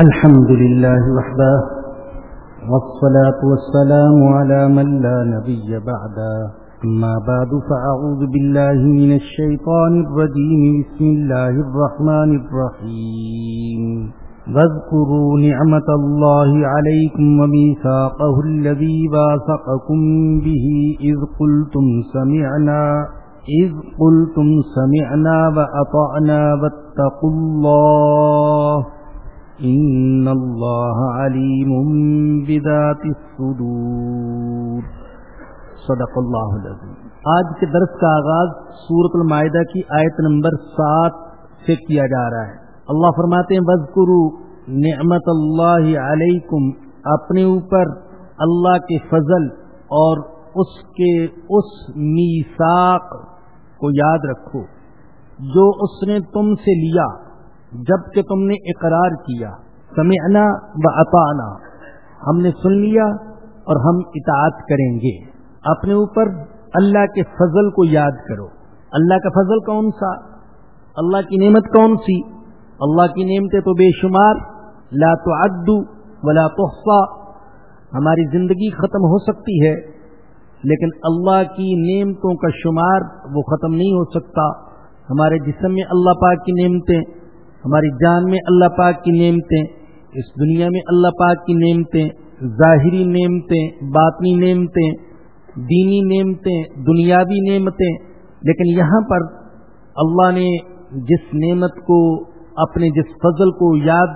الحمد لله وحده، والصلاة والسلام على من لا نبي بعده. أما بعد، فأعوذ بالله من الشيطان الرجيم. بسم الله الرحمن الرحيم. واذكروا نعمة الله عليكم وميثاقه الذي باثقكم به. إذ قلتم سمعنا، إذ قلتم سمعنا وأطعنا واتقوا الله. ان اللہ علیم بذات الصدور صدق اللہ العظیم۔ آج کے درس کا آغاز سورت المائدہ کی آیت نمبر سات سے کیا جا رہا ہے۔ اللہ فرماتے ہیں بذکرو نعمت اللہ علیکم اپنے اوپر اللہ کے فضل اور اس کے اس میساق کو یاد رکھو۔ جو اس نے تم سے لیا جبکہ تم نے اقرار کیا، سمعنا و اطانا ہم نے سن لیا اور ہم اطاعت کریں گے۔ اپنے اوپر اللہ کے فضل کو یاد کرو۔ اللہ کا فضل کون سا؟ اللہ کی نعمت کون سی؟ اللہ کی نعمتیں تو بے شمار۔ لا تعدو ولا تحصا ہماری زندگی ختم ہو سکتی ہے، لیکن اللہ کی نعمتوں کا شمار وہ ختم نہیں ہو سکتا۔ ہمارے جسم میں اللہ پاک کی نعمتیں ہماری جان میں اللہ پاک کی نعمتیں، اس دنیا میں اللہ پاک کی نعمتیں، ظاہری نعمتیں، باطنی نعمتیں، دینی نعمتیں، دنیاوی نعمتیں۔ لیکن یہاں پر اللہ نے جس نعمت کو، اپنے جس فضل کو یاد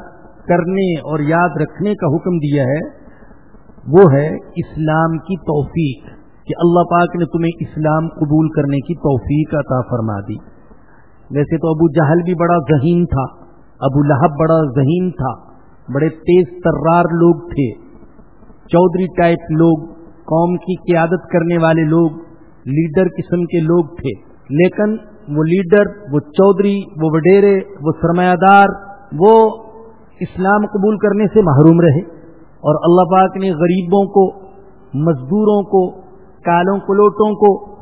کرنے اور یاد رکھنے کا حکم دیا ہے، وہ ہے اسلام کی توفیق، کہ اللہ پاک نے تمہیں اسلام قبول کرنے کی توفیق عطا فرما دی۔ ویسے تو ابو جہل بھی بڑا ذہین تھا، ابو لہب بڑا ذہین تھا، بڑے تیز ترار لوگ تھے۔ چودھری ٹائپ لوگ، قوم کی قیادت کرنے والے لوگ، لیڈر قسم کے لوگ تھے۔ لیکن وہ لیڈر، وہ چودھری، وہ وڈیرے، وہ سرمایہ دار وہ اسلام قبول کرنے سے محروم رہے۔ اور اللہ پاک نے غریبوں کو، مزدوروں کو، کالوں کلوٹوں کو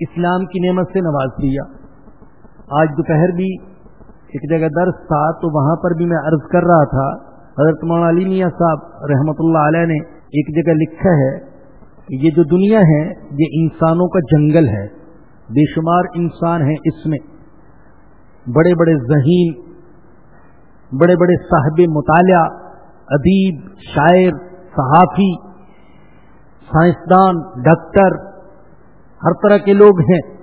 اسلام کی نعمت سے نواز دیا آج دوپہر بھی ایک جگہ درس تھا تو وہاں پر بھی میں عرض کر رہا تھا، حضرت مولانا علی میاں صاحب رحمۃ اللہ علیہ نے ایک جگہ لکھا ہے کہ یہ جو دنیا ہے، یہ انسانوں کا جنگل ہے۔ بے شمار انسان ہیں اس میں۔ بڑے بڑے ذہین بڑے بڑے صاحب مطالعہ، ادیب، شاعر، صحافی، سائنسدان، ڈاکٹر، ہر طرح کے لوگ ہیں۔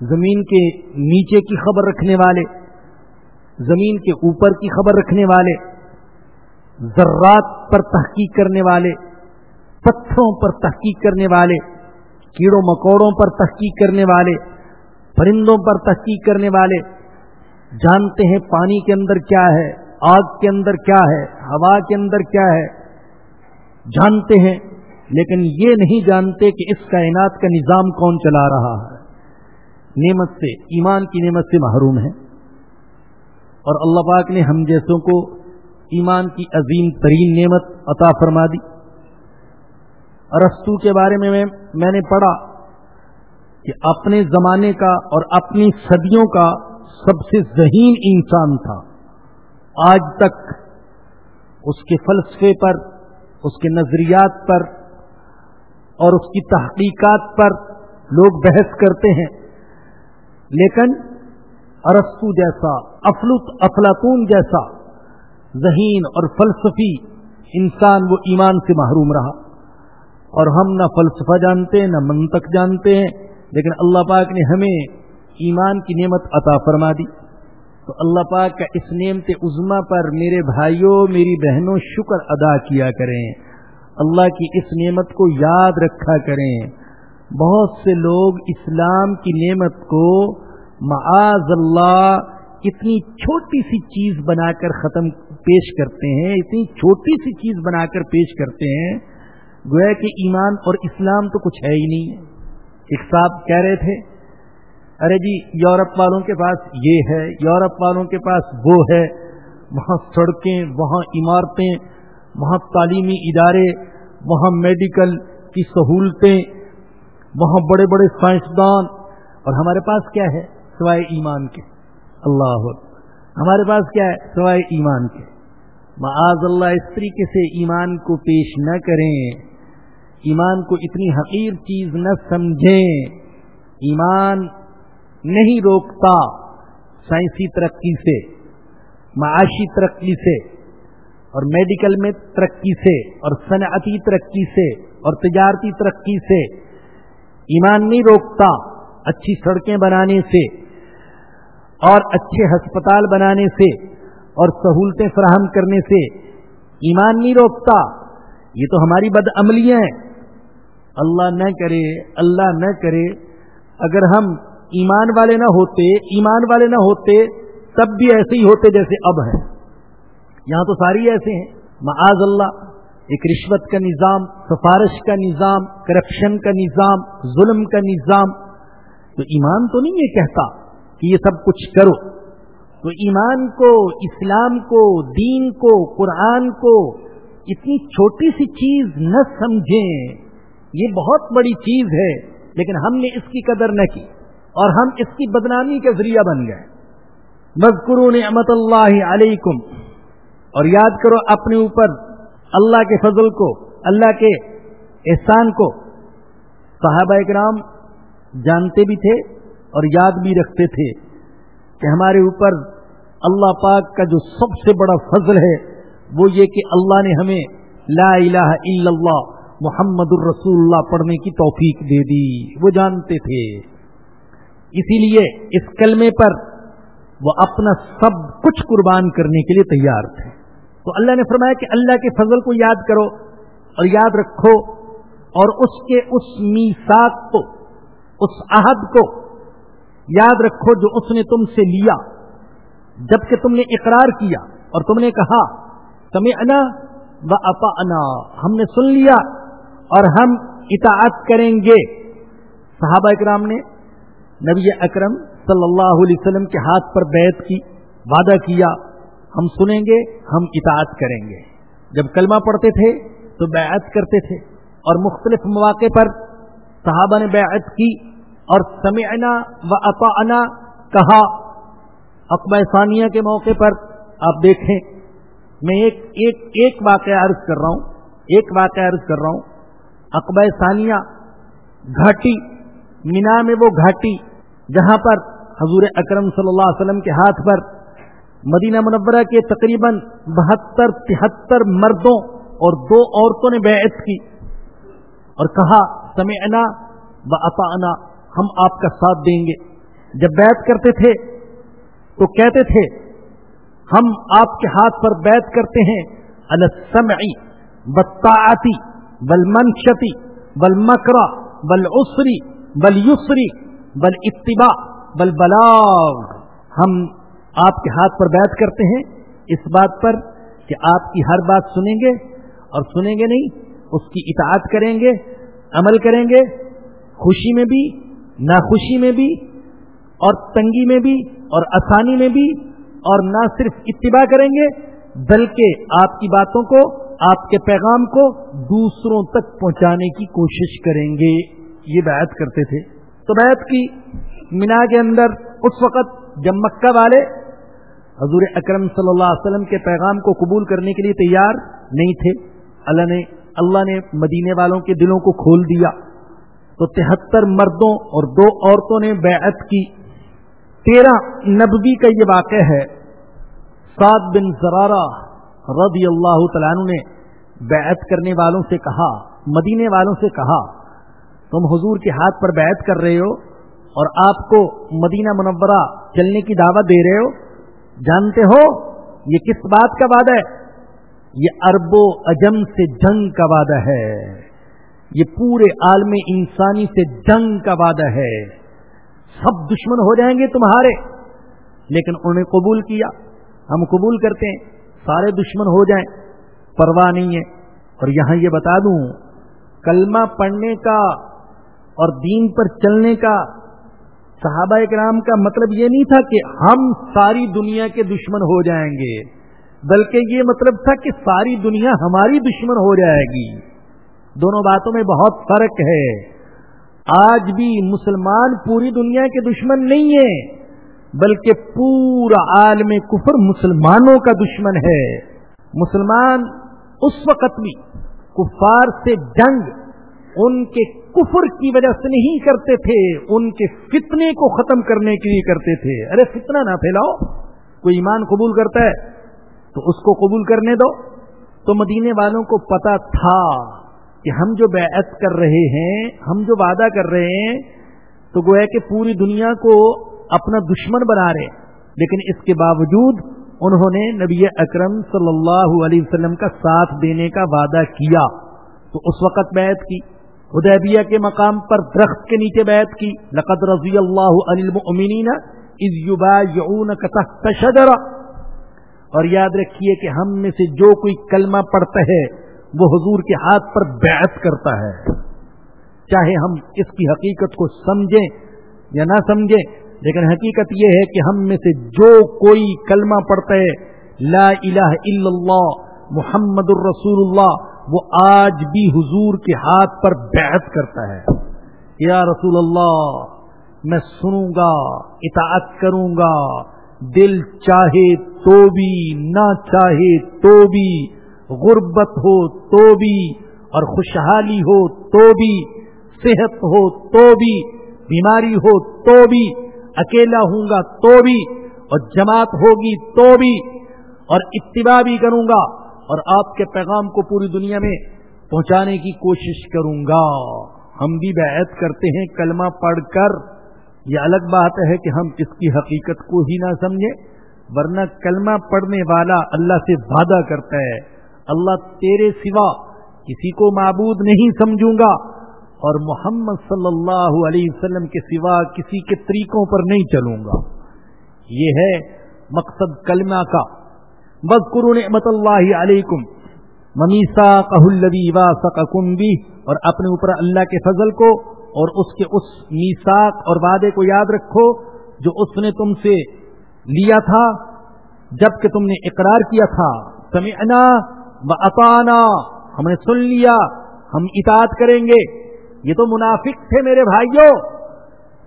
زمین کے نیچے کی خبر رکھنے والے، زمین کے اوپر کی خبر رکھنے والے، ذرات پر تحقیق کرنے والے، پتھروں پر تحقیق کرنے والے، کیڑوں مکوڑوں پر تحقیق کرنے والے، پرندوں پر تحقیق کرنے والے، جانتے ہیں پانی کے اندر کیا ہے، آگ کے اندر کیا ہے، ہوا کے اندر کیا ہے، جانتے ہیں، لیکن یہ نہیں جانتے کہ اس کائنات کا نظام کون چلا رہا ہے۔ نعمت سے، ایمان کی نعمت سے محروم ہیں۔ اور اللہ پاک نے ہم جیسوں کو ایمان کی عظیم ترین نعمت عطا فرما دی۔ رستو کے بارے میں میں نے پڑھا کہ اپنے زمانے کا اور اپنی صدیوں کا سب سے ذہین انسان تھا۔ آج تک اس کے فلسفے پر، اس کے نظریات پر اور اس کی تحقیقات پر لوگ بحث کرتے ہیں۔ لیکن ارستو جیسا افلط افلاطون جیسا ذہین اور فلسفی انسان وہ ایمان سے محروم رہا۔ اور ہم نہ فلسفہ جانتے ہیں نہ منطق جانتے ہیں، لیکن اللہ پاک نے ہمیں ایمان کی نعمت عطا فرما دی۔ تو اللہ پاک کا اس نعمت عظما پر میرے بھائیوں، میری بہنوں شکر ادا کیا کریں۔ اللہ کی اس نعمت کو یاد رکھا کریں۔ بہت سے لوگ اسلام کی نعمت کو معاذ اللہ اتنی چھوٹی سی چیز بنا کر ختم پیش کرتے ہیں، اتنی چھوٹی سی چیز بنا کر پیش کرتے ہیں، گویا کہ ایمان اور اسلام تو کچھ ہے ہی نہیں۔ ایک صاحب کہہ رہے تھے، ارے جی یورپ والوں کے پاس یہ ہے، یورپ والوں کے پاس وہ ہے۔ وہاں سڑکیں، وہاں عمارتیں، وہاں تعلیمی ادارے، وہاں میڈیکل کی سہولتیں وہاں بڑے بڑے سائنسدان، اور ہمارے پاس کیا ہے؟ سوائے ایمان کے۔ اللہ۔ ہمارے پاس کیا ہے؟ سوائے ایمان کے۔ معاذ اللہ، اس طریقے سے ایمان کو پیش نہ کریں۔ ایمان کو اتنی حقیر چیز نہ سمجھیں۔ ایمان نہیں روکتا سائنسی ترقی سے، معاشی ترقی سے، اور میڈیکل میں ترقی سے، اور صنعتی ترقی سے، اور تجارتی ترقی سے۔ ایمان نہیں روکتا، اچھی سڑکیں بنانے سے اور اچھے ہسپتال بنانے سے اور سہولتیں فراہم کرنے سے ایمان نہیں روکتا۔ یہ تو ہماری بد عملیاں ہیں۔ اللہ نہ کرے، اللہ نہ کرے۔ اگر ہم ایمان والے نہ ہوتے، ایمان والے نہ ہوتے، تب بھی ایسے ہی ہوتے جیسے اب ہیں۔ یہاں تو ساری ایسے ہیں۔ معاذ اللہ۔ ایک رشوت کا نظام، سفارش کا نظام، کرپشن کا نظام، ظلم کا نظام۔ تو ایمان تو نہیں یہ کہتا کہ یہ سب کچھ کرو۔ تو ایمان کو، اسلام کو، دین کو، قرآن کو اتنی چھوٹی سی چیز نہ سمجھیں، یہ بہت بڑی چیز ہے، لیکن ہم نے اس کی قدر نہ کی اور ہم اس کی بدنامی کے ذریعہ بن گئے۔ مذکر نعمت اللہ علیکم۔ اور یاد کرو اپنے اوپر اللہ کے فضل کو، اللہ کے احسان کو۔ صحابہ اکرام جانتے بھی تھے اور یاد بھی رکھتے تھے کہ ہمارے اوپر اللہ پاک کا جو سب سے بڑا فضل ہے، وہ یہ کہ اللہ نے ہمیں لا الہ الا اللہ، محمد الرسول اللہ پڑھنے کی توفیق دے دی۔ وہ جانتے تھے۔ اسی لیے اس کلمے پر وہ اپنا سب کچھ قربان کرنے کے لیے تیار تھے۔ تو اللہ نے فرمایا کہ اللہ کے فضل کو یاد کرو اور یاد رکھو اور اس کے اس میساک کو، اس عہد کو یاد رکھو جو اس نے تم سے لیا۔ جبکہ تم نے اقرار کیا اور تم نے کہا تمہیں انا و اپا انا ہم نے سن لیا اور ہم اطاعت کریں گے۔ صحابہ اکرام نے نبی اکرم صلی اللہ علیہ وسلم کے ہاتھ پر بیت کی، وعدہ کیا۔ ہم سنیں گے، ہم اطاعت کریں گے۔ جب کلمہ پڑھتے تھے تو بیعت کرتے تھے اور مختلف مواقع پر صحابہ نے بیعت کی اور سمعنا و اطعنا کہا۔ اقبا ثانیہ کے موقع پر آپ دیکھیں۔ میں ایک ایک ایک واقعہ عرض کر رہا ہوں۔ ایک واقعہ عرض کر رہا ہوں۔ اقبا ثانیہ گھاٹی، مینا میں وہ گھاٹی جہاں پر حضور اکرم صلی اللہ علیہ وسلم کے ہاتھ پر مدینہ منورہ کے تقریباً بہتر تہتر مردوں اور دو عورتوں نے بیعت کی اور کہا، سمعنا و اطعنا، ہم آپ کا ساتھ دیں گے۔ جب بیعت کرتے تھے، تو کہتے تھے، ہم آپ کے ہاتھ پر بیعت کرتے ہیں السمعی بطاعتی بل منشتی بل مکرا بل اسری بل یسری بل اتباع بل بلاغ ہم آپ کے ہاتھ پر بیعت کرتے ہیں، اس بات پر کہ آپ کی ہر بات سنیں گے اور سنیں گے نہیں، اس کی اطاعت کریں گے، عمل کریں گے، خوشی میں بھی، ناخوشی میں بھی، اور تنگی میں بھی، اور آسانی میں بھی، اور نہ صرف اتباع کریں گے، بلکہ آپ کی باتوں کو، آپ کے پیغام کو دوسروں تک پہنچانے کی کوشش کریں گے۔ یہ بیعت کرتے تھے۔ تو بیعت کی مینا کے اندر اس وقت جب مکہ والے حضور اکرم صلی اللہ علیہ وسلم کے پیغام کو قبول کرنے کے لیے تیار نہیں تھے۔ اللہ نے اللہ نے مدینے والوں کے دلوں کو کھول دیا۔ تو تہتر مردوں اور دو عورتوں نے بیعت کی۔ تیرہ نبوی کا یہ واقع ہے۔ سعد بن زرارہ رضی اللہ تعالیٰ نے بیعت کرنے والوں سے کہا، مدینے والوں سے کہا، تم حضور کے ہاتھ پر بیعت کر رہے ہو اور آپ کو مدینہ منورہ چلنے کی دعوت دے رہے ہو؟ جانتے ہو یہ کس بات کا وعدہ ہے؟ یہ ارب و اجم سے جنگ کا وعدہ ہے۔ یہ پورے عالم انسانی سے جنگ کا وعدہ ہے۔ سب دشمن ہو جائیں گے تمہارے۔ لیکن انہوں نے قبول کیا۔ ہم قبول کرتے ہیں۔ سارے دشمن ہو جائیں۔ پرواہ نہیں ہے۔ اور یہاں یہ بتا دوں، کلمہ پڑھنے کا اور دین پر چلنے کا صحابہ کرام کا مطلب یہ نہیں تھا کہ ہم ساری دنیا کے دشمن ہو جائیں گے، بلکہ یہ مطلب تھا کہ ساری دنیا ہماری دشمن ہو جائے گی۔ دونوں باتوں میں بہت فرق ہے۔ آج بھی مسلمان پوری دنیا کے دشمن نہیں ہے بلکہ پورا عالم کفر مسلمانوں کا دشمن ہے۔ مسلمان اس وقت بھی کفار سے جنگ ان کے کفر کی وجہ سے نہیں کرتے تھے، ان کے فتنے کو ختم کرنے کے لیے کرتے تھے۔ ارے فتنہ نہ پھیلاؤ، کوئی ایمان قبول کرتا ہے تو اس کو قبول کرنے دو۔ تو مدینے والوں کو پتا تھا کہ ہم جو بیعت کر رہے ہیں، ہم جو وعدہ کر رہے ہیں، تو گویا کہ پوری دنیا کو اپنا دشمن بنا رہے۔ لیکن اس کے باوجود انہوں نے نبی اکرم صلی اللہ علیہ وسلم کا ساتھ دینے کا وعدہ کیا۔ تو اس وقت بیعت کی۔ حدیبیہ کے مقام پر درخت کے نیچے بیعت کی، لقد رضی اللہ شجرہ۔ اور یاد رکھیے کہ ہم میں سے جو کوئی کلمہ پڑھتا ہے، وہ حضور کے ہاتھ پر بیعت کرتا ہے۔ چاہے ہم اس کی حقیقت کو سمجھیں یا نہ سمجھیں، لیکن حقیقت یہ ہے کہ ہم میں سے جو کوئی کلمہ پڑھتا ہے، لا الہ الا اللہ، محمد الرسول اللہ وہ آج بھی حضور کے ہاتھ پر بیعت کرتا ہے یا رسول اللہ، میں سنوں گا، اطاعت کروں گا، دل چاہے تو بھی، نہ چاہے تو بھی، غربت ہو تو بھی، اور خوشحالی ہو تو بھی، صحت ہو تو بھی، بیماری ہو تو بھی، اکیلا ہوں گا تو بھی، اور جماعت ہوگی تو بھی، اور اتباع بھی کروں گا۔ اور آپ کے پیغام کو پوری دنیا میں پہنچانے کی کوشش کروں گا۔ ہم بھی بیعت کرتے ہیں کلمہ پڑھ کر۔ یہ الگ بات ہے کہ ہم اس کی حقیقت کو ہی نہ سمجھیں، ورنہ کلمہ پڑھنے والا اللہ سے وعدہ کرتا ہے۔ اللہ تیرے سوا کسی کو معبود نہیں سمجھوں گا۔ اور محمد صلی اللہ علیہ وسلم کے سوا کسی کے طریقوں پر نہیں چلوں گا۔ یہ ہے مقصد کلمہ کا۔ بس نعمت اللہ علیکم ممیسا کہ بھی اور اپنے اوپر اللہ کے فضل کو اور اس کے اس میساک اور وعدے کو یاد رکھو جو اس نے تم سے لیا تھا جبکہ تم نے اقرار کیا تھا سمعنا و اطانا ہم نے سن لیا، ہم اطاعت کریں گے۔ یہ تو منافق تھے میرے بھائیوں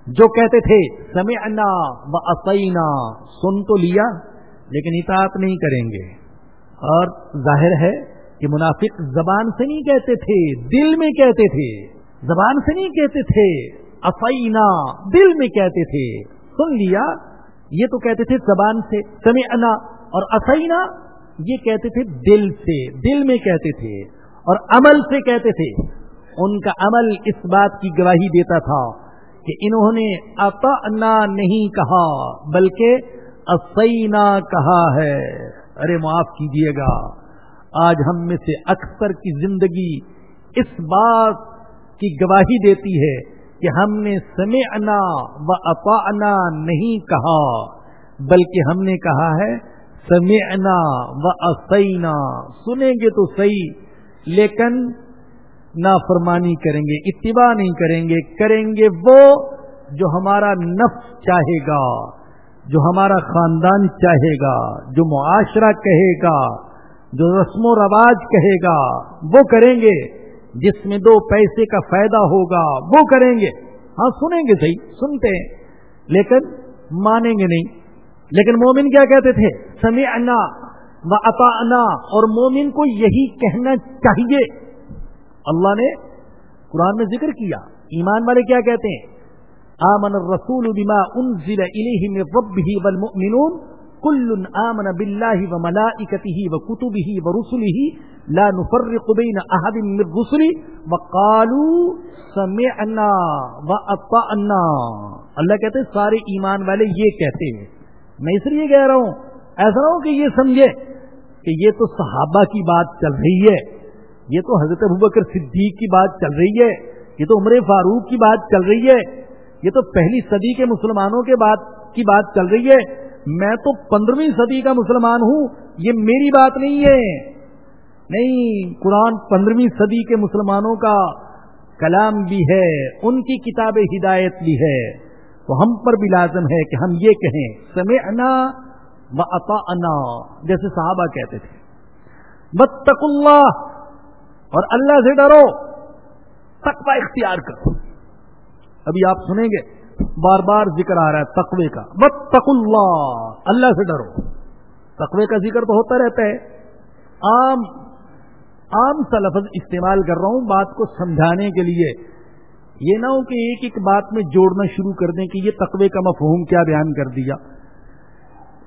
جو کہتے تھے سمعنا و اسینا سن تو لیا۔ لیکن اطاعت نہیں کریں گے۔ اور ظاہر ہے کہ منافق زبان سے نہیں کہتے تھے، دل میں کہتے تھے۔ زبان سے نہیں کہتے تھے، افینا، دل میں کہتے تھے۔ سن لیا، یہ تو کہتے تھے زبان سے، سمعنا۔ اور اسینا یہ کہتے تھے دل سے، دل میں کہتے تھے۔ اور عمل سے کہتے تھے۔ ان کا عمل اس بات کی گواہی دیتا تھا کہ انہوں نے اطعنا نہیں کہا، بلکہ اسینا کہا ہے۔ ارے معاف کیجیے گا۔ آج ہم میں سے اکثر کی زندگی اس بات کی گواہی دیتی ہے کہ ہم نے سمعنا و اطعنا نہیں کہا، بلکہ ہم نے کہا ہے سمعنا و اسینا سنیں گے تو صحیح، لیکن نافرمانی کریں گے، اتباع نہیں کریں گے۔ کریں گے وہ جو ہمارا نفس چاہے گا۔ جو ہمارا خاندان چاہے گا، جو معاشرہ کہے گا، جو رسم و رواج کہے گا، وہ کریں گے۔ جس میں دو پیسے کا فائدہ ہوگا، وہ کریں گے۔ ہاں سنیں گے صحیح، سنتے ہیں۔ لیکن مانیں گے نہیں۔ لیکن مومن کیا کہتے تھے؟ سمعنا و اطعنا۔ اور مومن کو یہی کہنا چاہیے۔ اللہ نے قرآن میں ذکر کیا۔ ایمان والے کیا کہتے ہیں؟ آمن الرسول بما انزل الیہ من ربہ والمؤمنون. کل آمن باللہ وملائکتہ وکتبہ ورسلہ لا نفرق بین احد من الرسل وقالوا سمعنا واطعنا اللہ کہتے ہیں، سارے ایمان والے یہ کہتے ہیں۔ میں اس لیے کہہ رہا ہوں، ایسا ہو کہ یہ سمجھے کہ یہ تو صحابہ کی بات چل رہی ہے۔ یہ تو حضرت ابوبکر صدیق کی بات چل رہی ہے۔ یہ تو عمر فاروق کی بات چل رہی ہے۔ یہ تو پہلی صدی کے مسلمانوں کے بات کی بات چل رہی ہے۔ میں تو پندرہویں صدی کا مسلمان ہوں، یہ میری بات نہیں ہے۔ نہیں، قرآن پندرہویں صدی کے مسلمانوں کا کلام بھی ہے، ان کی کتاب ہدایت بھی ہے۔ تو ہم پر بھی لازم ہے کہ ہم یہ کہیں، سمعنا و اطاعنا جیسے صحابہ کہتے تھے۔ بتق اللہ، اور اللہ سے ڈرو، تقوی اختیار کرو۔ ابھی آپ سنیں گے، بار بار ذکر آ رہا ہے تقوی کا۔ بتق اللہ اللہ سے ڈرو۔ تقوی کا ذکر تو ہوتا رہتا ہے۔ عام عام سا لفظ استعمال کر رہا ہوں بات کو سمجھانے کے لیے۔ یہ نہ ہو کہ ایک ایک بات میں جوڑنا شروع کر دیں کہ یہ تقوی کا مفہوم کیا بیان کر دیا۔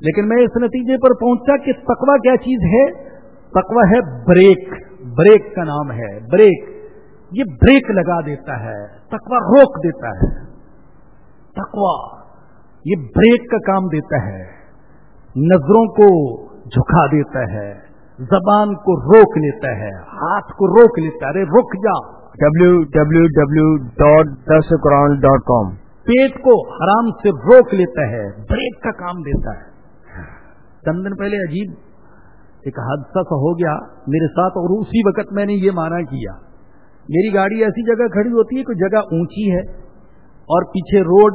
لیکن میں اس نتیجے پر پہنچا کہ تقوی کیا چیز ہے؟ تقوی ہے بریک۔ بریک کا نام ہے۔ بریک۔ یہ بریک لگا دیتا ہے تقوی روک دیتا ہے۔ تقوی یہ بریک کا کام دیتا ہے۔ نظروں کو جھکا دیتا ہے زبان کو روک لیتا ہے ہاتھ کو روک لیتا ہے۔ ارے رک جا۔ ڈبلو ڈبلو ڈبلو ڈاٹ دس قرآن ڈاٹ کام پیٹ کو حرام سے روک لیتا ہے بریک کا کام دیتا ہے۔ چند دن پہلے عجیب ایک حادثہ سا ہو گیا۔ میرے ساتھ اور اسی وقت میں نے یہ مانا کیا۔ میری گاڑی ایسی جگہ کھڑی ہوتی ہے کوئی جگہ اونچی ہے اور پیچھے روڈ،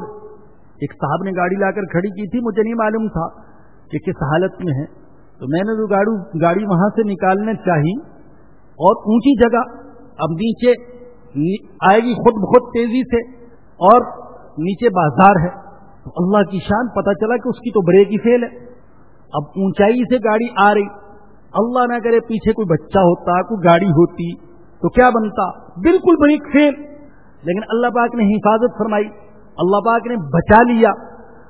ایک صاحب نے گاڑی لا کر کھڑی کی تھی، مجھے نہیں معلوم تھا کہ کس حالت میں ہے۔ تو میں نے جو گاڑی گاڑی وہاں سے نکالنا چاہی اور اونچی جگہ، اب نیچے آئے گی خود بخود تیزی سے اور نیچے بازار ہے۔ تو اللہ کی شان پتا چلا کہ اس کی تو بریک ہی فیل ہے۔ اب اونچائی سے گاڑی آ رہی۔ اللہ نہ کرے پیچھے کوئی بچہ ہوتا، کوئی گاڑی ہوتی۔ تو کیا بنتا؟ بالکل بریک فیل لیکن اللہ پاک نے حفاظت فرمائی۔ اللہ پاک نے بچا لیا۔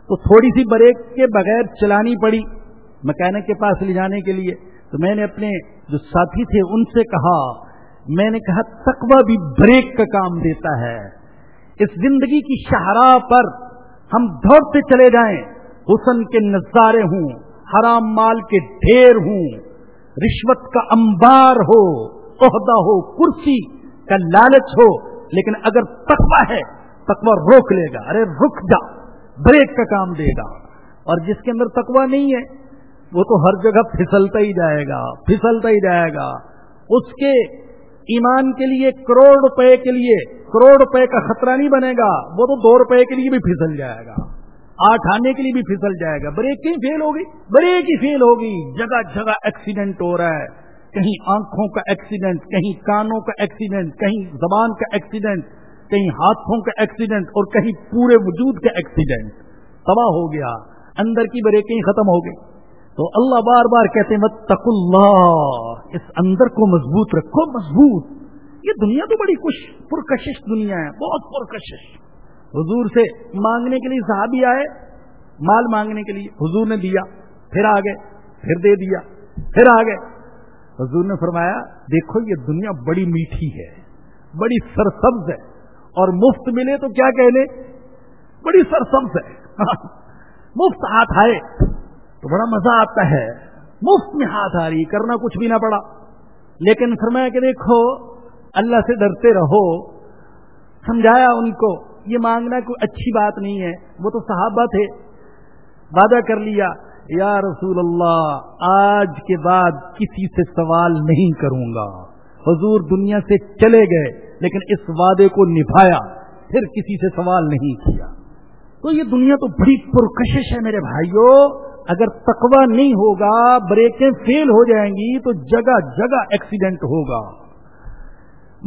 تو تھوڑی سی بریک کے بغیر چلانی پڑی۔ مکینک کے پاس لے جانے کے لیے۔ تو میں نے اپنے جو ساتھی تھے ان سے کہا، میں نے کہا، تقوی بھی بریک کا کام دیتا ہے۔ اس زندگی کی شاہراہ پر ہم دوڑتے چلے جائیں۔ حسن کے نظارے ہوں، حرام مال کے ڈھیر ہوں۔ رشوت کا انبار ہو۔ عہدہ ہو، کرسی کا لالچ ہو، لیکن اگر تقوی ہے، تقوی روک لے گا۔ ارے، رک جا، بریک کا کام دے گا۔ اور جس کے اندر تقوی نہیں ہے، وہ تو ہر جگہ پھسلتا ہی جائے گا، پھسلتا ہی جائے گا۔ اس کے ایمان کے لیے، کروڑ روپے کے لیے، کروڑ روپے کا خطرہ نہیں بنے گا، وہ تو دو روپے کے لیے بھی پھسل جائے گا۔ آٹھ آنے کے لیے بھی پھسل جائے گا۔ بریک ہی فیل ہوگی، بریک ہی فیل ہوگی۔ جگہ جگہ ایکسیڈنٹ ہو رہا ہے۔ کہیں آنکھوں کا ایکسیڈنٹ کہیں کانوں کا ایکسیڈنٹ کہیں زبان کا ایکسیڈنٹ کہیں ہاتھوں کا ایکسیڈنٹ اور کہیں پورے وجود کا ایکسیڈنٹ تباہ ہو گیا، اندر کی بریکیں ختم ہو گئی تو اللہ بار بار کہتے ہیں تک اللہ اس اندر کو مضبوط رکھو، مضبوط. یہ دنیا تو بڑی خوش، پرکشش دنیا ہے، بہت پرکشش. حضور سے مانگنے کے لیے صحابی آئے، مال مانگنے کے لیے حضور نے دیا، پھر آ گئے پھر دے دیا، پھر آ گئے حضور نے فرمایا، دیکھو یہ دنیا بڑی میٹھی ہے، بڑی سرسبز ہے، اور مفت ملے تو کیا کہہ لیں بڑی سرسبز ہے۔ مفت ہاتھ آئے، تو بڑا مزہ آتا ہے۔ مفت میں ہاتھ آ رہی، کرنا کچھ بھی نہ پڑا۔ لیکن فرمایا کہ دیکھو، اللہ سے ڈرتے رہو۔ سمجھایا ان کو، یہ مانگنا کوئی اچھی بات نہیں ہے، وہ تو صحابہ تھے۔ وعدہ کر لیا۔ یا رسول اللہ، آج کے بعد کسی سے سوال نہیں کروں گا۔ حضور دنیا سے چلے گئے، لیکن اس وعدے کو نبھایا، پھر کسی سے سوال نہیں کیا۔ تو یہ دنیا تو بڑی پرکشش ہے میرے بھائیوں اگر تقوی نہیں ہوگا، بریکیں فیل ہو جائیں گی، تو جگہ جگہ ایکسیڈنٹ ہوگا۔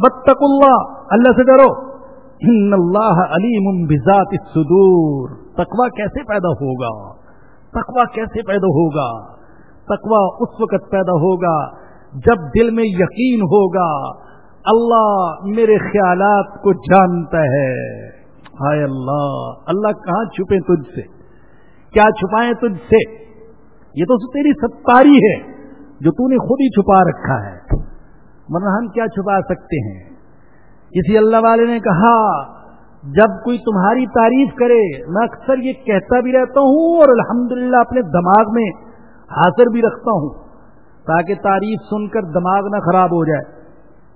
بتق اللہ اللہ سے ڈرو۔ ان اللہ علیم بذات الصدور۔ تقوی کیسے پیدا ہوگا؟ تقوی کیسے پیدا ہوگا؟ تقوی اس وقت پیدا ہوگا جب دل میں یقین ہوگا، اللہ میرے خیالات کو جانتا ہے۔ ہائے اللہ اللہ کہاں چھپے تجھ سے؟ کیا چھپائیں تجھ سے؟ یہ تو تیری ستاری ہے جو تو نے خود ہی چھپا رکھا ہے۔ ورنہ ہم کیا چھپا سکتے ہیں؟ کسی اللہ والے نے کہا جب کوئی تمہاری تعریف کرے، میں اکثر یہ کہتا بھی رہتا ہوں اور الحمدللہ اپنے دماغ میں حاضر بھی رکھتا ہوں، تاکہ تعریف سن کر دماغ نہ خراب ہو جائے۔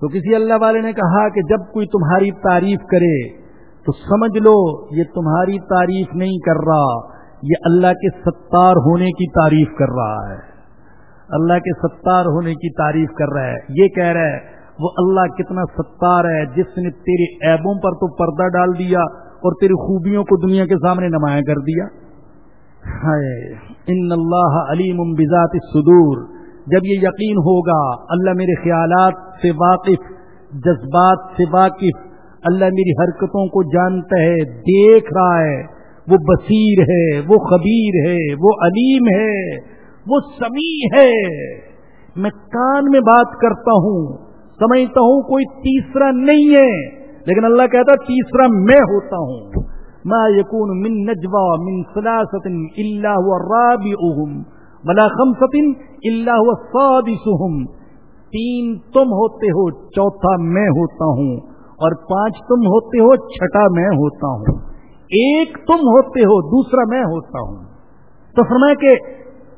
تو کسی اللہ والے نے کہا کہ جب کوئی تمہاری تعریف کرے، تو سمجھ لو یہ تمہاری تعریف نہیں کر رہا، یہ اللہ کے ستار ہونے کی تعریف کر رہا ہے۔ اللہ کے ستار ہونے کی تعریف کر رہا ہے۔ یہ کہہ رہا ہے وہ اللہ کتنا ستار ہے، جس نے تیرے ایبوں پر تو پردہ ڈال دیا اور تیری خوبیوں کو دنیا کے سامنے نمایاں کر دیا۔ ان اللہ علیم بذات الصدور۔ جب یہ یقین ہوگا، اللہ میرے خیالات سے واقف، جذبات سے واقف، اللہ میری حرکتوں کو جانتا ہے، دیکھ رہا ہے۔ وہ بصیر ہے، وہ خبیر ہے، وہ علیم ہے، وہ سمیع ہے۔ میں کان میں بات کرتا ہوں۔ سمجھتا ہوں کوئی تیسرا نہیں ہے۔ لیکن اللہ کہتا تیسرا میں ہوتا ہوں۔ ما یقون من نجوا من سلاست اللہ رابعهم ولا خمسط اللہ سادسهم۔ تین تم ہوتے ہو، چوتھا میں ہوتا ہوں۔ اور پانچ تم ہوتے ہو، چھٹا میں ہوتا ہوں۔ ایک تم ہوتے ہو، دوسرا میں ہوتا ہوں۔ تو فرمایا کہ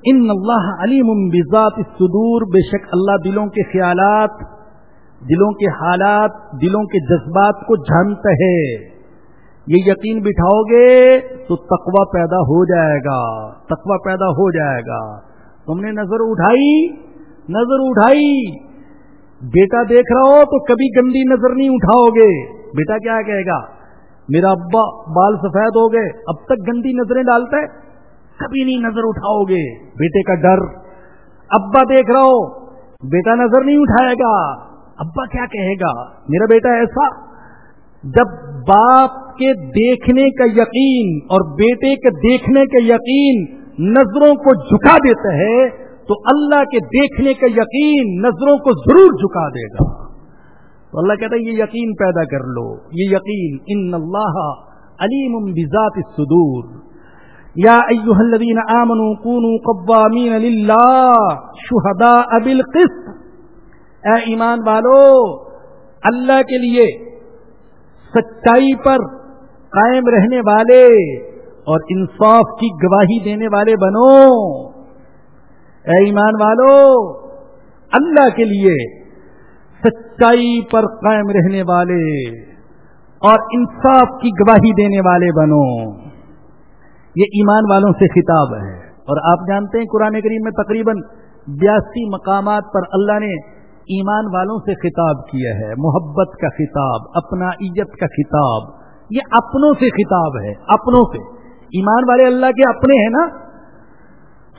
ان اللہ علیم بذات الصدور، بے شک اللہ دلوں کے خیالات دلوں کے حالات، دلوں کے جذبات کو جانتا ہے یہ یقین بٹھاؤ گے تو تقوی پیدا ہو جائے گا، تقوی پیدا ہو جائے گا۔ تم نے نظر اٹھائی نظر اٹھائی۔ بیٹا دیکھ رہا ہو تو کبھی گندی نظر نہیں اٹھاؤ گے۔ بیٹا کیا کہے گا؟ میرا ابا بال سفید ہو گئے، اب تک گندی نظریں ڈالتا ہے۔ کبھی نہیں نظر اٹھاؤ گے۔ بیٹے کا ڈر۔ ابا دیکھ رہا ہو، بیٹا نظر نہیں اٹھائے گا۔ ابا کیا کہے گا؟ میرا بیٹا ایسا، جب باپ کے دیکھنے کا یقین اور بیٹے کے دیکھنے کا یقین نظروں کو جھکا دیتا ہے، تو اللہ کے دیکھنے کا یقین نظروں کو ضرور جھکا دے گا۔ تو اللہ کہتا ہے، یہ یقین پیدا کر لو۔ یہ یقین، ان اللہ علیم بذات الصدور۔ یا ایوہ الذین آمنوا کونوا قوامین للہ شہداء بالقسط۔ اے ایمان والو، اللہ کے لیے سچائی پر قائم رہنے والے اور انصاف کی گواہی دینے والے بنو۔ اے ایمان والو، اللہ کے لیے سچائی پر قائم رہنے والے اور انصاف کی گواہی دینے والے بنو۔ یہ ایمان والوں سے خطاب ہے۔ اور آپ جانتے ہیں قرآن کریم میں تقریباً بیاسی مقامات پر اللہ نے ایمان والوں سے خطاب کیا ہے، محبت کا خطاب، اپنا عزت کا خطاب، یہ اپنوں سے خطاب ہے، اپنوں سے۔ ایمان والے اللہ کے اپنے ہیں نا۔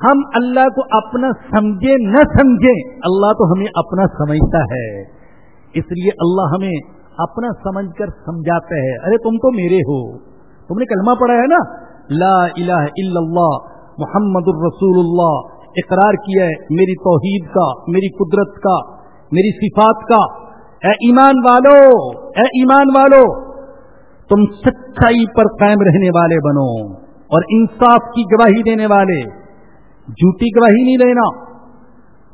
ہم اللہ کو اپنا سمجھے نہ سمجھے اللہ تو ہمیں اپنا سمجھتا ہے۔ اس لیے اللہ ہمیں اپنا سمجھ کر سمجھاتا ہے۔ ارے تم تو میرے ہو۔ تم نے کلمہ پڑھا ہے نا۔ لا الہ الا اللہ، محمد الرسول اللہ۔ اقرار کیا ہے، میری توحید کا، میری قدرت کا۔ میری صفات کا۔ اے ایمان والو، اے ایمان والو، تم سچائی پر قائم رہنے والے بنو اور انصاف کی گواہی دینے والے۔ جھوٹی گواہی نہیں دینا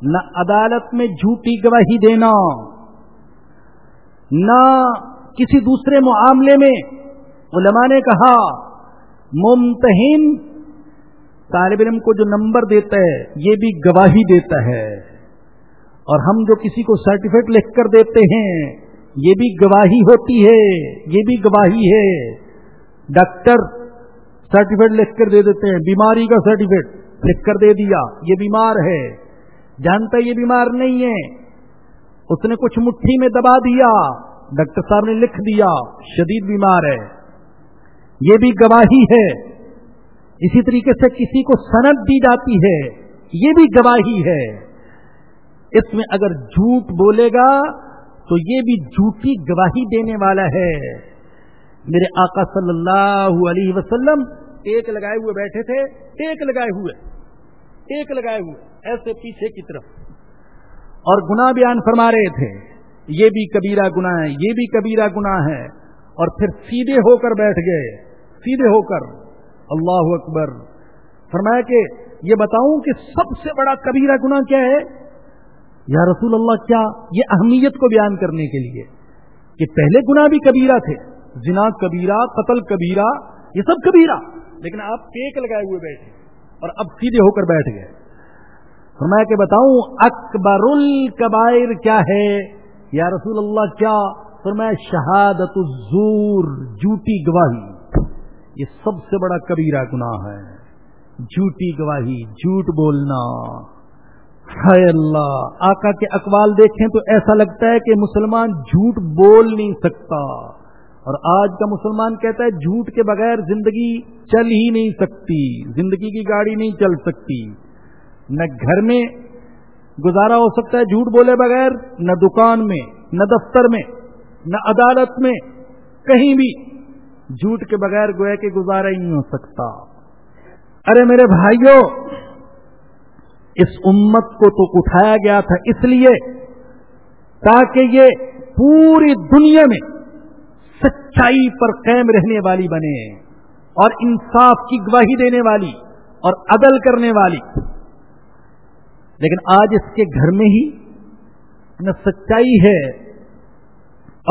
نہ عدالت میں جھوٹی گواہی دینا۔ نہ کسی دوسرے معاملے میں، علماء نے کہا، ممتحن طالب علم کو جو نمبر دیتا ہے، یہ بھی گواہی دیتا ہے۔ اور ہم جو کسی کو سرٹیفکیٹ لکھ کر دیتے ہیں، یہ بھی گواہی ہوتی ہے، یہ بھی گواہی ہے۔ ڈاکٹر سرٹیفکیٹ لکھ کر دے دیتے ہیں، بیماری کا سرٹیفکیٹ لکھ کر دے دیا، یہ بیمار ہے۔ جانتا یہ بیمار نہیں ہے۔ اس نے کچھ مٹھی میں دبا دیا، ڈاکٹر صاحب نے لکھ دیا، شدید بیمار ہے۔ یہ بھی گواہی ہے۔ اسی طریقے سے کسی کو سند دی جاتی ہے، یہ بھی گواہی ہے۔ اس میں اگر جھوٹ بولے گا تو یہ بھی جھوٹی گواہی دینے والا ہے۔ میرے آقا صلی اللہ علیہ وسلم ایک لگائے ہوئے بیٹھے تھے، ایک لگائے ہوئے، ایک لگائے ہوئے، ایسے پیچھے کی طرف۔ اور گنا بیان فرما رہے تھے، یہ بھی کبیرہ گنا ہے، یہ بھی کبیرہ گنا ہے۔ اور پھر سیدھے ہو کر بیٹھ گئے، سیدھے ہو کر۔ اللہ اکبر۔ فرمایا کہ یہ بتاؤں کہ سب سے بڑا کبیرہ گنا کیا ہے؟ یا رسول اللہ، کیا یہ اہمیت کو بیان کرنے کے لیے کہ پہلے گناہ بھی کبیرہ تھے، زنا کبیرہ، قتل کبیرہ، یہ سب کبیرہ، لیکن آپ ٹیک لگائے ہوئے بیٹھے اور اب سیدھے ہو کر بیٹھ گئے۔ فرمایا کہ بتاؤں، اکبر الکبائر کیا ہے؟ یا رسول اللہ، کیا؟ فرمایا، شہادت الزور، جھوٹی گواہی۔ یہ سب سے بڑا کبیرہ گناہ ہے۔ جھوٹی گواہی، جھوٹ بولنا۔ ہائے اللہ، آقا کے اقوال دیکھیں تو ایسا لگتا ہے کہ مسلمان جھوٹ بول نہیں سکتا۔ اور آج کا مسلمان کہتا ہے جھوٹ کے بغیر زندگی چل ہی نہیں سکتی، زندگی کی گاڑی نہیں چل سکتی۔ نہ گھر میں گزارا ہو سکتا ہے جھوٹ بولے بغیر، نہ دکان میں، نہ دفتر میں، نہ عدالت میں، کہیں بھی۔ جھوٹ کے بغیر گویا کہ گزارا ہی نہیں ہو سکتا۔ ارے میرے بھائیوں اس امت کو تو اٹھایا گیا تھا اس لیے تاکہ یہ پوری دنیا میں سچائی پر قائم رہنے والی بنے اور انصاف کی گواہی دینے والی اور عدل کرنے والی۔ لیکن آج اس کے گھر میں ہی نہ سچائی ہے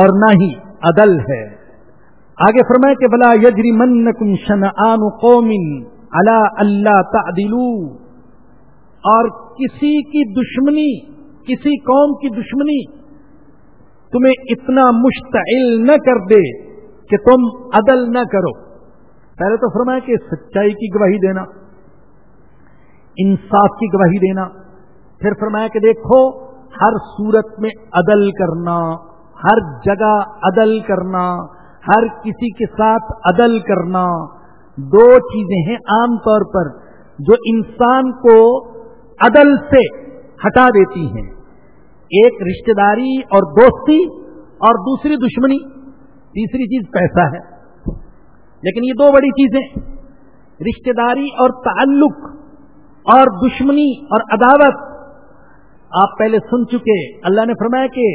اور نہ ہی عدل ہے۔ آگے فرمائے کہ بلا یجری من کم شن آن قومن اللہ اللہ تعدلو اور کسی کی دشمنی، کسی قوم کی دشمنی تمہیں اتنا مشتعل نہ کر دے کہ تم عدل نہ کرو۔ پہلے تو فرمایا کہ سچائی کی گواہی دینا، انصاف کی گواہی دینا، پھر فرمایا کہ دیکھو، ہر صورت میں عدل کرنا، ہر جگہ عدل کرنا، ہر کسی کے ساتھ عدل کرنا دو چیزیں ہیں عام طور پر، جو انسان کو عدل سے ہٹا دیتی ہیں۔ ایک رشتہ داری اور دوستی اور دوسری دشمنی۔ تیسری چیز پیسہ ہے۔ لیکن یہ دو بڑی چیزیں۔ رشتہ داری اور تعلق اور دشمنی اور عداوت۔ آپ پہلے سن چکے۔ اللہ نے فرمایا کہ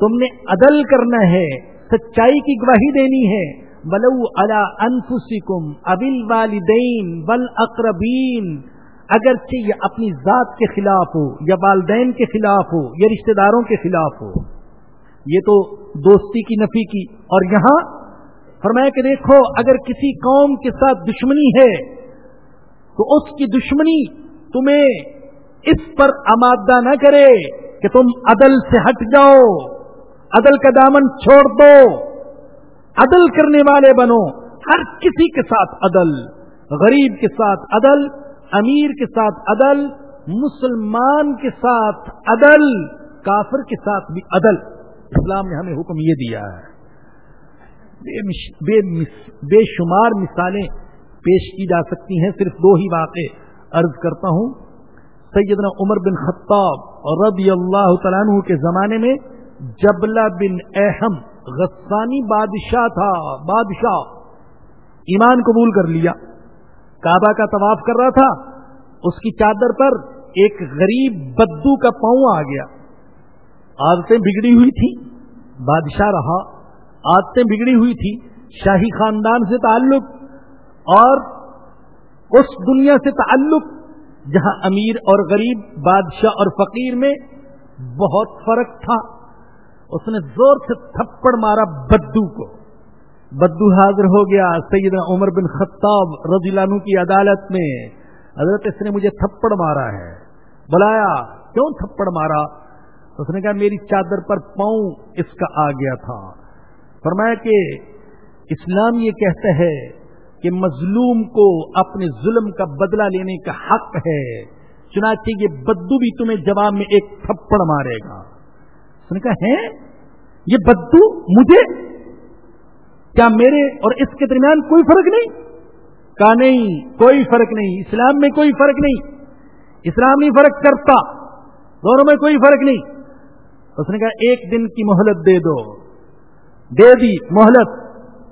تم نے عدل کرنا ہے، سچائی کی گواہی دینی ہے۔ بلو اللہ انفسکم ابل والدین بل اقربین اگرچہ یہ اپنی ذات کے خلاف ہو، یا والدین کے خلاف ہو، یا رشتہ داروں کے خلاف ہو، یہ تو دوستی کی نفی کی۔ اور یہاں فرمایا کہ دیکھو، اگر کسی قوم کے ساتھ دشمنی ہے، تو اس کی دشمنی تمہیں اس پر آمادہ نہ کرے کہ تم عدل سے ہٹ جاؤ، عدل کا دامن چھوڑ دو، عدل کرنے والے بنو۔ ہر کسی کے ساتھ عدل، غریب کے ساتھ عدل امیر کے ساتھ عدل مسلمان کے ساتھ عدل کافر کے ساتھ بھی عدل۔ اسلام نے ہمیں حکم یہ دیا ہے۔ بے, بے شمار مثالیں پیش کی جا سکتی ہیں۔ صرف دو ہی واقع عرض کرتا ہوں۔ سیدنا عمر بن خطاب اور رضی اللہ تعالیٰ عنہ کے زمانے میں جبلا بن اہم غسانی بادشاہ تھا بادشاہ ایمان قبول کر لیا۔ کعبہ کا طواف کر رہا تھا، اس کی چادر پر ایک غریب بدو کا پاؤں آ گیا۔ عادتیں بگڑی ہوئی تھی بادشاہ رہا۔ عادتیں بگڑی ہوئی تھی شاہی خاندان سے تعلق اور اس دنیا سے تعلق، جہاں امیر اور غریب، بادشاہ اور فقیر میں بہت فرق تھا۔ اس نے زور سے تھپڑ مارا بدو کو۔ بدو حاضر ہو گیا سیدنا عمر بن خطاب رضی اللہ عنہ کی عدالت میں۔ حضرت اس نے مجھے تھپڑ مارا ہے۔ بلایا، کیوں تھپڑ مارا؟ اس نے کہا، میری چادر پر پاؤں اس کا آ گیا تھا۔ فرمایا کہ اسلام یہ کہتا ہے کہ مظلوم کو اپنے ظلم کا بدلہ لینے کا حق ہے۔ چنانچہ یہ بدو بھی تمہیں جواب میں ایک تھپڑ مارے گا۔ اس نے کہا ہے یہ بدو مجھے کیا میرے اور اس کے درمیان کوئی فرق نہیں؟ کہا نہیں، کوئی فرق نہیں، اسلام میں کوئی فرق نہیں۔ اسلام نہیں فرق کرتا، دونوں میں کوئی فرق نہیں۔ اس نے کہا، ایک دن کی مہلت دے دو۔ دے دی، مہلت۔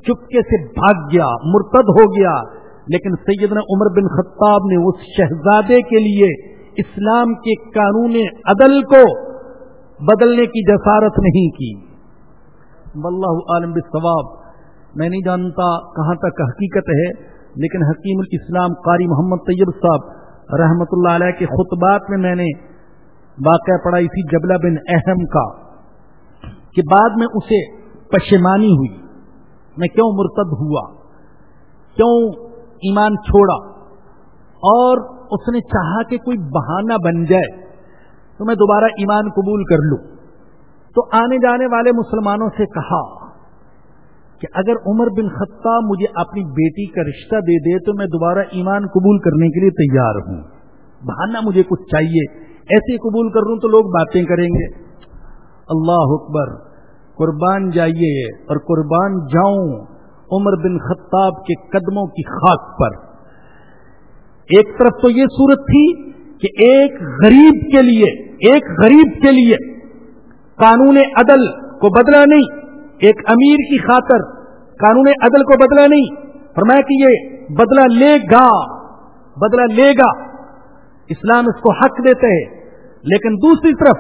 چپکے سے بھاگ گیا، مرتد ہو گیا۔ لیکن سیدنا عمر بن خطاب نے اس شہزادے کے لیے اسلام کے قانون عدل کو بدلنے کی جسارت نہیں کی۔ واللہ عالم بالثواب میں نہیں جانتا کہاں تک حقیقت ہے، لیکن حکیم الاسلام قاری محمد طیب صاحب رحمۃ اللہ علیہ کے خطبات میں میں نے واقعہ پڑا اسی جبلا بن اہم کا، کہ بعد میں اسے پشمانی ہوئی۔ میں کیوں مرتد ہوا؟ کیوں ایمان چھوڑا؟ اور اس نے چاہا کہ کوئی بہانہ بن جائے، تو میں دوبارہ ایمان قبول کر لوں۔ تو آنے جانے والے مسلمانوں سے کہا کہ اگر عمر بن خطاب مجھے اپنی بیٹی کا رشتہ دے دے تو میں دوبارہ ایمان قبول کرنے کے لیے تیار ہوں۔ بہانہ مجھے کچھ چاہیے۔ ایسے قبول کر لوں تو لوگ باتیں کریں گے۔ اللہ اکبر، قربان جائیے اور قربان جاؤں عمر بن خطاب کے قدموں کی خاک پر۔ ایک طرف تو یہ صورت تھی کہ ایک غریب کے لیے، ایک غریب کے لیے قانون عدل کو بدلا نہیں ایک امیر کی خاطر قانون عدل کو بدلا نہیں، فرمایا کہ یہ بدلا لے گا، بدلا لے گا۔ اسلام اس کو حق دیتے ہیں لیکن دوسری طرف،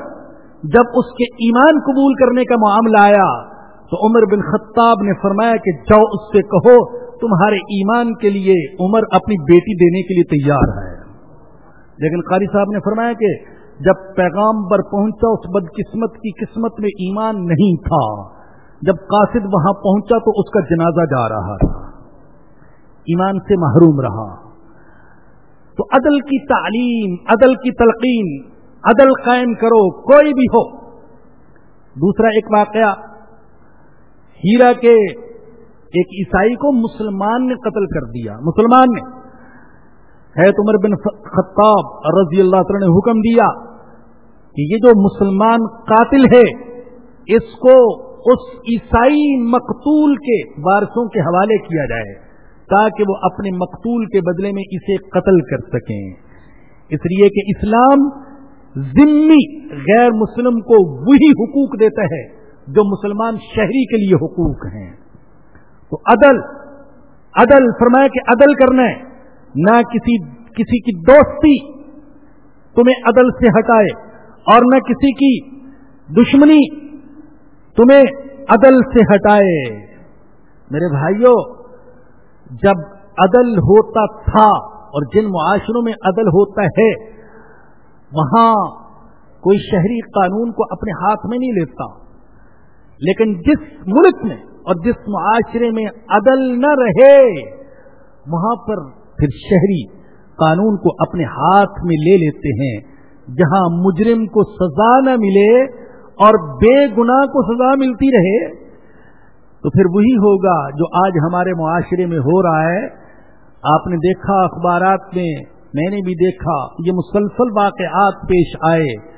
جب اس کے ایمان قبول کرنے کا معاملہ آیا، تو عمر بن خطاب نے فرمایا کہ جاؤ اس سے کہو، تمہارے ایمان کے لیے عمر اپنی بیٹی دینے کے لیے تیار ہے۔ لیکن قاری صاحب نے فرمایا کہ جب پیغام پر پہنچا، اس بدقسمت کی قسمت میں ایمان نہیں تھا۔ جب قاصد وہاں پہنچا تو اس کا جنازہ جا رہا تھا۔ ایمان سے محروم رہا۔ تو عدل کی تعلیم، عدل کی تلقین، عدل قائم کرو، کوئی بھی ہو۔ دوسرا ایک واقعہ، ہیرا کے ایک عیسائی کو مسلمان نے قتل کر دیا۔ مسلمان نے۔ ہے عمر بن خطاب رضی اللہ تعالی نے حکم دیا کہ یہ جو مسلمان قاتل ہے، اس کو اس عیسائی مقتول کے وارثوں کے حوالے کیا جائے تاکہ وہ اپنے مقتول کے بدلے میں اسے قتل کر سکیں۔ اس لیے کہ اسلام ذمی غیر مسلم کو وہی حقوق دیتا ہے جو مسلمان شہری کے لیے حقوق ہیں۔ تو عدل عدل، فرمایا کہ عدل کرنا ہے، نہ کسی کسی کی دوستی تمہیں عدل سے ہٹائے اور نہ کسی کی دشمنی تمہیں عدل سے ہٹائے۔ میرے بھائیوں جب عدل ہوتا تھا اور جن معاشروں میں عدل ہوتا ہے، وہاں کوئی شہری قانون کو اپنے ہاتھ میں نہیں لیتا۔ لیکن جس ملک میں اور جس معاشرے میں عدل نہ رہے، وہاں پر پھر شہری قانون کو اپنے ہاتھ میں لے لیتے ہیں۔ جہاں مجرم کو سزا نہ ملے اور بے گناہ کو سزا ملتی رہے، تو پھر وہی ہوگا جو آج ہمارے معاشرے میں ہو رہا ہے۔ آپ نے دیکھا اخبارات میں میں نے بھی دیکھا، یہ مسلسل واقعات پیش آئے۔